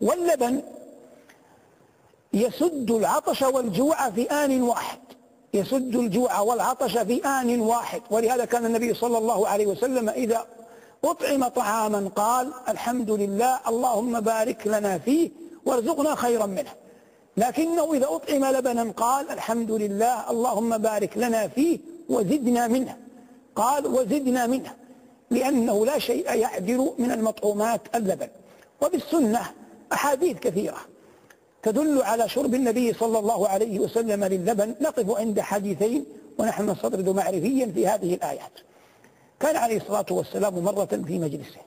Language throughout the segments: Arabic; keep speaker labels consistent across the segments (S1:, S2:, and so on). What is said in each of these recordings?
S1: واللبن يسد العطش والجوع في آن واحد. يسد الجوع والعطش في آن واحد. ولهذا كان النبي صلى الله عليه وسلم إذا أطعم طعاما قال الحمد لله اللهم بارك لنا فيه وارزقنا خيرا منه. لكنه إذا أطعم لبنا قال الحمد لله اللهم بارك لنا فيه وزدنا منه. قال وزدنا منه لأنه لا شيء يعدل من المطعومات اللبن. وبالسنة أحاديث كثيرة تدل على شرب النبي صلى الله عليه وسلم للبن نقف عند حديثين ونحن نستطرد معرفيا في هذه الآيات. كان عليه الصلاة والسلام مرة في مجلسه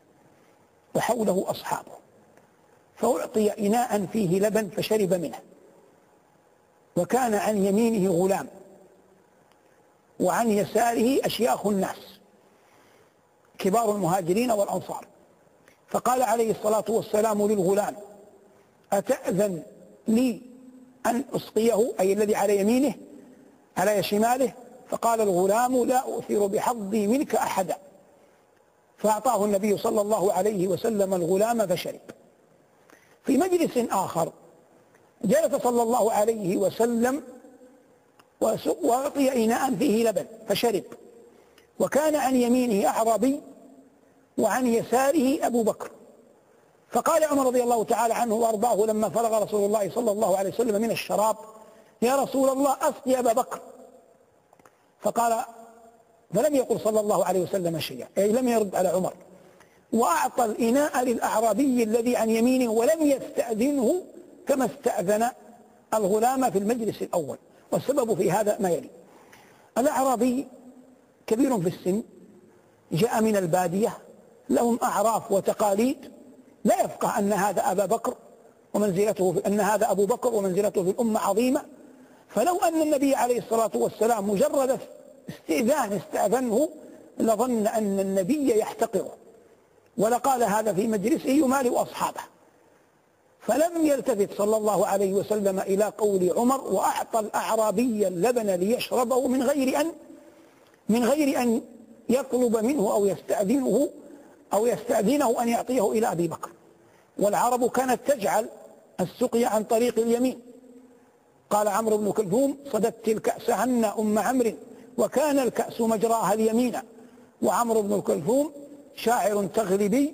S1: وحوله أصحابه فأعطي إناء فيه لبن فشرب منه وكان عن يمينه غلام وعن يساره أشياخ الناس كبار المهاجرين والأنصار. فقال عليه الصلاة والسلام للغلام أتأذن لي أن أسقيه أي الذي على يمينه على شماله؟ فقال الغلام لا أؤثر بحظي منك أحدا. فأعطاه النبي صلى الله عليه وسلم الغلام فشرب. في مجلس آخر جلس صلى الله عليه وسلم وأعطي إناء فيه لبن فشرب. وكان عن يمينه أعرابي وعن يساره أبو بكر. فقال عمر رضي الله تعالى عنه وأرضاه لما فرغ رسول الله صلى الله عليه وسلم من الشراب يا رسول الله أسقي أبا بكر. فقال فلم يقل صلى الله عليه وسلم شيئا. أي لم يرد على عمر. وأعطى الإناء للأعرابي الذي عن يمينه ولم يستأذنه كما استأذن الغلام في المجلس الأول. والسبب في هذا ما يلي. الأعرابي كبير في السن جاء من البادية لهم أعراف وتقاليد لا يفقه أن هذا أبا بكر ومنزلته في أن هذا أبو بكر ومنزلته في الأمة عظيمة. فلو أن النبي عليه الصلاة والسلام مجرد استئذان استأذنه لظن أن النبي يحتقره ولقال هذا في مجلسه يمالئ أصحابه فلم يلتفت صلى الله عليه وسلم إلى قول عمر وأعطى الأعرابي اللبن ليشربه من غير أن من غير أن يطلب منه أو يستأذنه أو يستأذنه أن يعطيه إلى أبي بكر. والعرب كانت تجعل السقيا عن طريق اليمين. قال عمرو بن كلثوم صددت الكأس عنا أم عمرو وكان الكأس مجراها اليمين. وعمرو بن كلثوم شاعر تغربي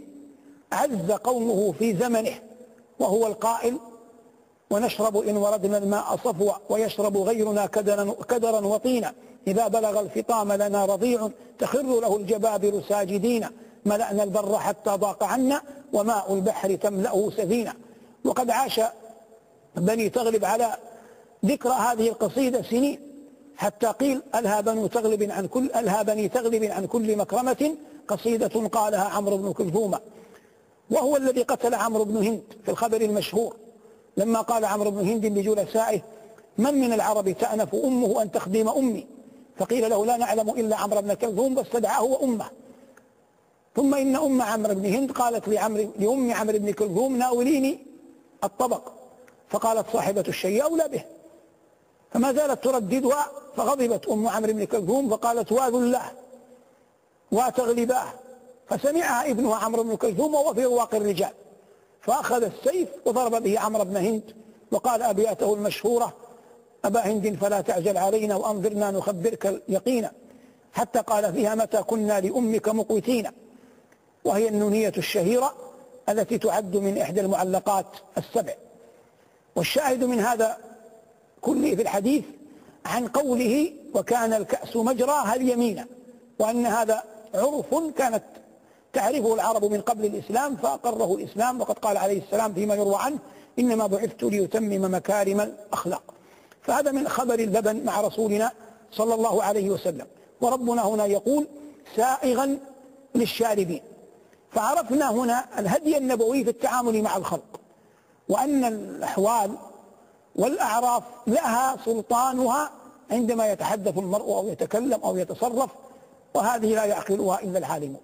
S1: عز قومه في زمنه وهو القائل ونشرب إن وردنا الماء صفوا ويشرب غيرنا كدرا, كدرا وطينا. إذا بلغ الفطام لنا رضيع تخر له الجبابر ساجدين. ملأنا البر حتى ضاق عنا وماء البحر تملأه سفينة. وقد عاش بني تغلب على ذكر هذه القصيدة سنين حتى قيل ألها بنو تغلب عن كل ألها بني تغلب عن كل مكرمة؟ قصيدة قالها عمرو بن كلثوم. وهو الذي قتل عمرو بن هند في الخبر المشهور. لما قال عمرو بن هند لجلسائه من من العرب تأنف أمه أن تخدم أمي؟ فقيل له لا نعلم إلا عمرو بن كلثوم فاستدعاه وأمه. ثم إن أم عمرو بن هند قالت لعمر لأم عمرو بن كلثوم ناوليني الطبق. فقالت صاحبة الشيء أولى به. فما زالت ترددها فغضبت أم عمرو بن كلثوم فقالت واذ الله وتغلباه. فسمعها ابنها عمرو بن كلثوم وهو في رواق الرجال. فأخذ السيف وضرب به عمرو بن هند وقال أبياته المشهورة أبا هند فلا تعجل علينا وأنظرنا نخبرك اليقين. حتى قال فيها متى كنا لأمك مقوتين؟ وهي النونية الشهيرة التي تعد من إحدى المعلقات السبع. والشاهد من هذا كله في الحديث عن قوله وكان الكأس مجراها اليمين وأن هذا عرف كانت تعرفه العرب من قبل الإسلام فأقره الإسلام وقد قال عليه السلام فيما يروى عنه إنما بعثت ليتمم مكارم الأخلاق. فهذا من خبر اللبن مع رسولنا صلى الله عليه وسلم. وربنا هنا يقول سائغا للشاربين. فعرفنا هنا الهدي النبوي في التعامل مع الخلق وأن الأحوال والأعراف لها سلطانها عندما يتحدث المرء أو يتكلم أو يتصرف وهذه لا يعقلها إلا العالمون